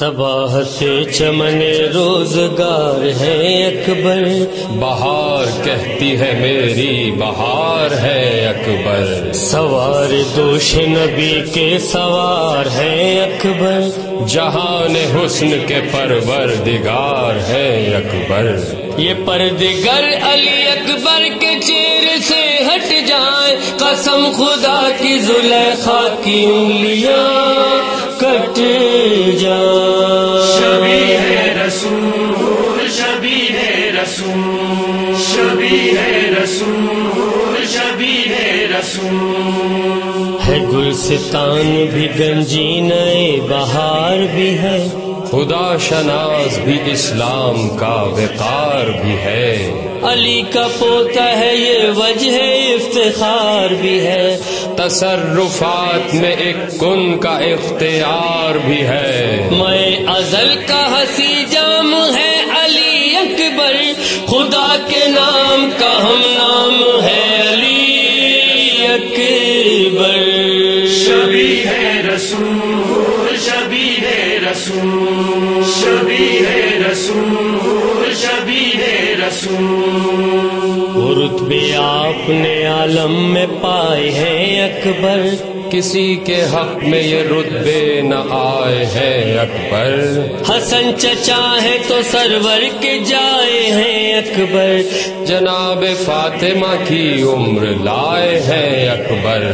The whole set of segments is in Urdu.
صباح سے چمن روزگار ہے اکبر۔ بہار کہتی ہے میری بہار ہے اکبر۔ سوار دوش نبی کے سوار ہے اکبر۔ جہان حسن کے پرور دگار ہے اکبر۔ یہ پردگر علی اکبر کے چیر سے ہٹ جائیں قسم خدا کی زلیخا کی انگلیاں کٹ رسول، شبی ہے رسول، شبی ہے رسول۔ ہے گلستان بھی گنجی، نئے بہار بھی ہے۔ خدا شناس بھی اسلام کا وقار بھی ہے۔ علی کا پوتا ہے، یہ وجہ افتخار بھی ہے۔ تصرفات میں ایک کن کا اختیار بھی ہے۔ میں ازل کا ہنسی جام ہے کے نام کا ہم نام ہے علی اکبر۔ شبی ہے رسول شبی ہے رسول شبی ہے رسول شبی ہے رسول۔ رتبے آپ نے عالم میں پائے ہیں اکبر۔ کسی کے حق میں یہ رتبے نہ آئے ہیں اکبر۔ حسن چچا ہے تو سرور کے جائے ہیں اکبر۔ جناب فاطمہ کی عمر لائے ہیں اکبر۔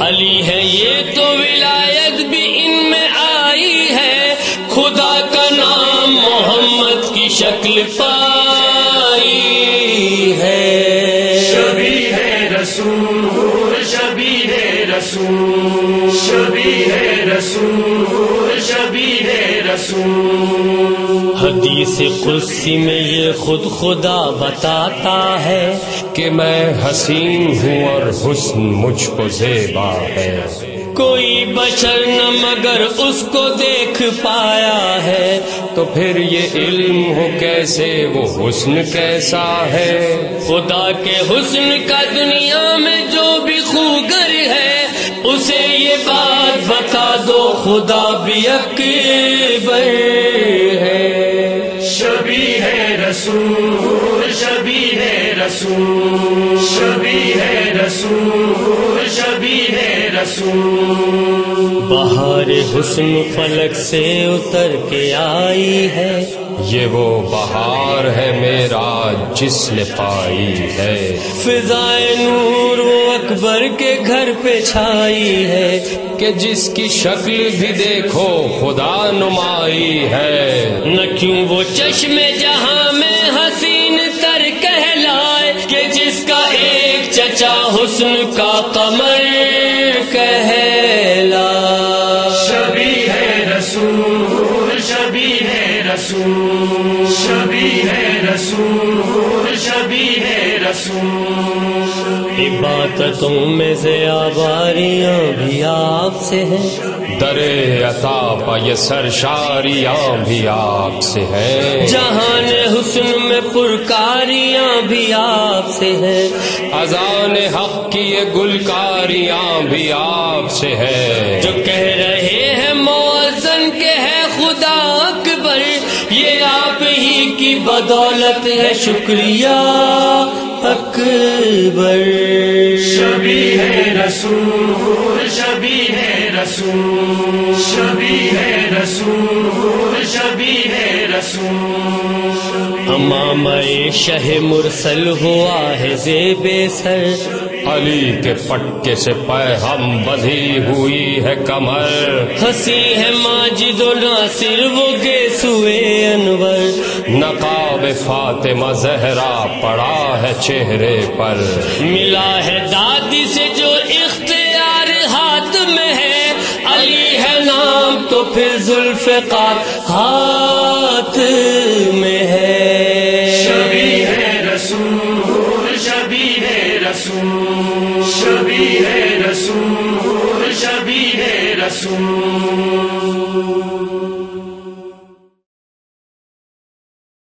علی ہے یہ تو ولایت بھی ان میں آئی ہے۔ خدا کا نام محمد کی شکل پائی ہے۔ شبی ہے رسول۔ رسول، شبی ہے رسول، شبی ہے رسول۔ حدیث قدسی میں یہ خود خدا بتاتا ہے کہ میں حسین ہوں اور حسن مجھ کو زیبا ہے۔ کوئی بشر نہ مگر اس کو دیکھ پایا ہے۔ تو پھر یہ علم ہو کیسے؟ وہ حسن کیسا ہے؟ خدا کے حسن کا دنیا میں جو بھی خدا بھی اکبر ہے۔ شبی ہے رسول، شبی ہے رسول، شبی ہے رسول، شبی ہے رسول۔ بہار حسن فلک سے اتر کے آئی ہے۔ یہ وہ بہار ہے میرا جس نے پائی ہے۔ فضائے نور وہ اکبر کے گھر پہ چھائی ہے۔ کہ جس کی شکل بھی دیکھو خدا نمائی ہے۔ نہ کیوں وہ چشم جہاں میں حسین تر کہلائے کہ جس کا ایک چچا حسن کا قمر شبی ہے رسول شبی ہے رسول عبادتوں میں سے آواریاں بھی آپ سے ہیں۔ در عطا پا یہ سرشاریاں بھی آپ سے ہیں۔ جہان حسن میں پرکاریاں بھی آپ سے ہیں۔ اذان حق کی یہ گلکاریاں بھی آپ سے ہے جو کہہ رہے ہیں موزن کے ہے خدا بدولت ہے شکریہ اکبر۔ شبی ہے رسول شبی ہے رسول شبی ہے رسول شبی ہے رسول۔ امام شہ مرسل ہوا ہے زیب سر۔ علی کے پٹکے سے پہ ہم بدھی ہوئی ہے کمر۔ ہنسی ہے ماجد و ناصر وہ گے سوئے انور۔ نقاب فاطمہ زہرا پڑا ہے چہرے پر۔ ملا ہے دادی سے جو اختیار ہاتھ میں ہے۔ علی ہے نام تو پھر زلف کا ہاتھ میں ہے۔ شبی ہے رسول شبی ہے رسول.